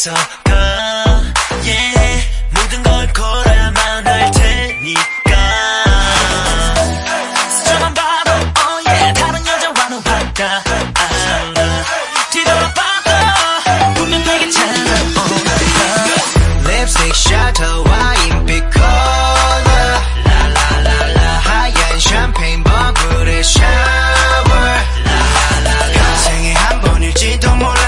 피해서 가. Yeah. 모든 걸 걸어야만 할 테니까. oh oh. 라라라라. 샤워. 평생에 한 번일지도 몰라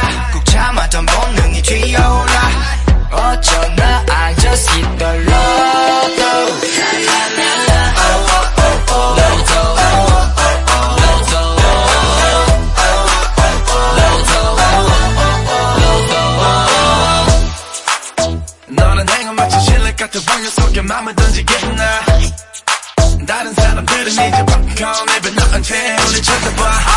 같은 풍요 속에 맘을 던지겠나 다른 사람들은 이제 popcorn 입에 넣은 채 우리 쳐다봐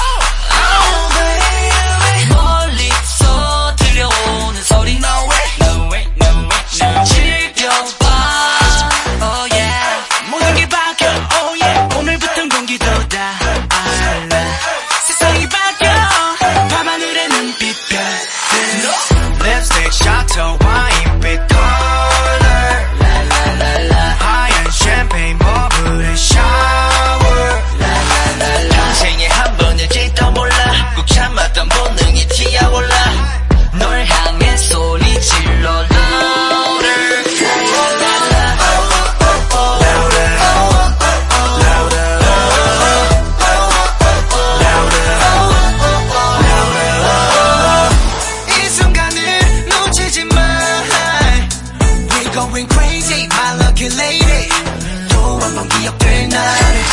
기억될 나를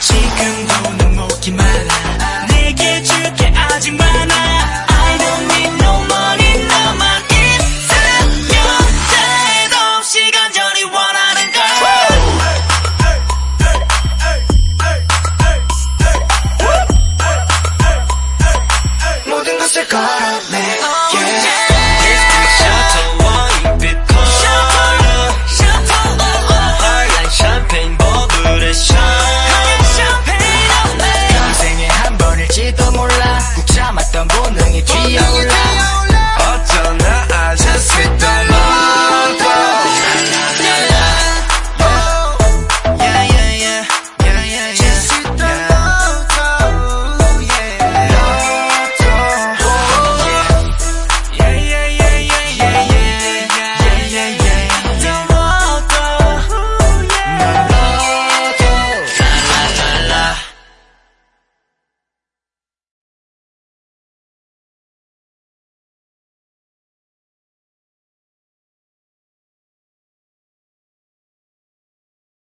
지금도 눈먹기 마라 내게 줄게 아직 많아. I don't need no money 나만 있으면 돼도 시간 전이 원하는 걸. 모든 것을 걸어내 需要